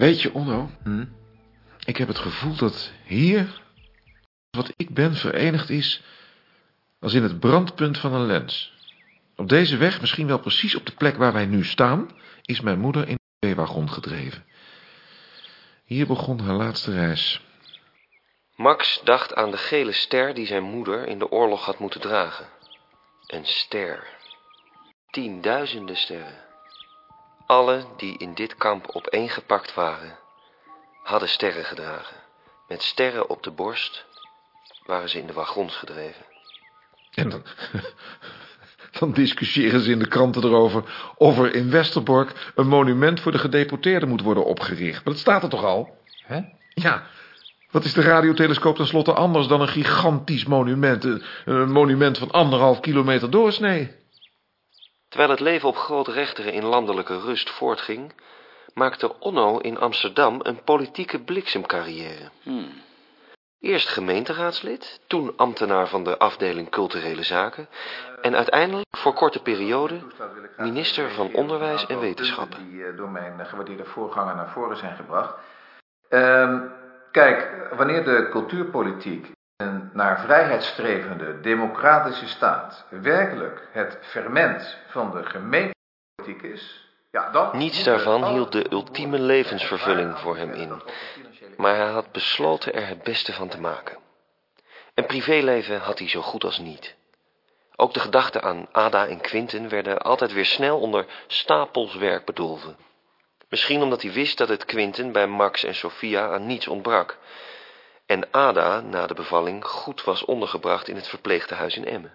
Weet je, Onno, Hm? ik heb het gevoel dat hier wat ik ben verenigd is als in het brandpunt van een lens. Op deze weg, misschien wel precies op de plek waar wij nu staan, is mijn moeder in de veewagon gedreven. Hier begon haar laatste reis. Max dacht aan de gele ster die zijn moeder in de oorlog had moeten dragen. Een ster. Tienduizenden sterren. Alle die in dit kamp opeengepakt waren, hadden sterren gedragen. Met sterren op de borst waren ze in de wagons gedreven. En dan, dan discussiëren ze in de kranten erover of er in Westerbork een monument voor de gedeporteerden moet worden opgericht. Maar dat staat er toch al? Hè? Ja, wat is de radiotelescoop tenslotte anders dan een gigantisch monument? Een, een monument van anderhalf kilometer doorsnee. Terwijl het leven op grote rechteren in landelijke rust voortging, maakte Onno in Amsterdam een politieke bliksemcarrière. Eerst gemeenteraadslid, toen ambtenaar van de afdeling culturele zaken en uiteindelijk voor korte periode minister van Onderwijs en Wetenschappen. Die eh, door mijn gewaardeerde voorganger naar voren zijn gebracht. Ehm, kijk, wanneer de cultuurpolitiek een naar vrijheid strevende democratische staat werkelijk het ferment van de gemeentepolitiek is, ja, dan... Niets daarvan hield de ultieme levensvervulling voor hem in, maar hij had besloten er het beste van te maken. Een privéleven had hij zo goed als niet. Ook de gedachten aan Ada en Quinten werden altijd weer snel onder stapels werk bedolven. Misschien omdat hij wist dat het Quinten bij Max en Sophia aan niets ontbrak. En Ada na de bevalling goed was ondergebracht in het verpleegtehuis in Emmen.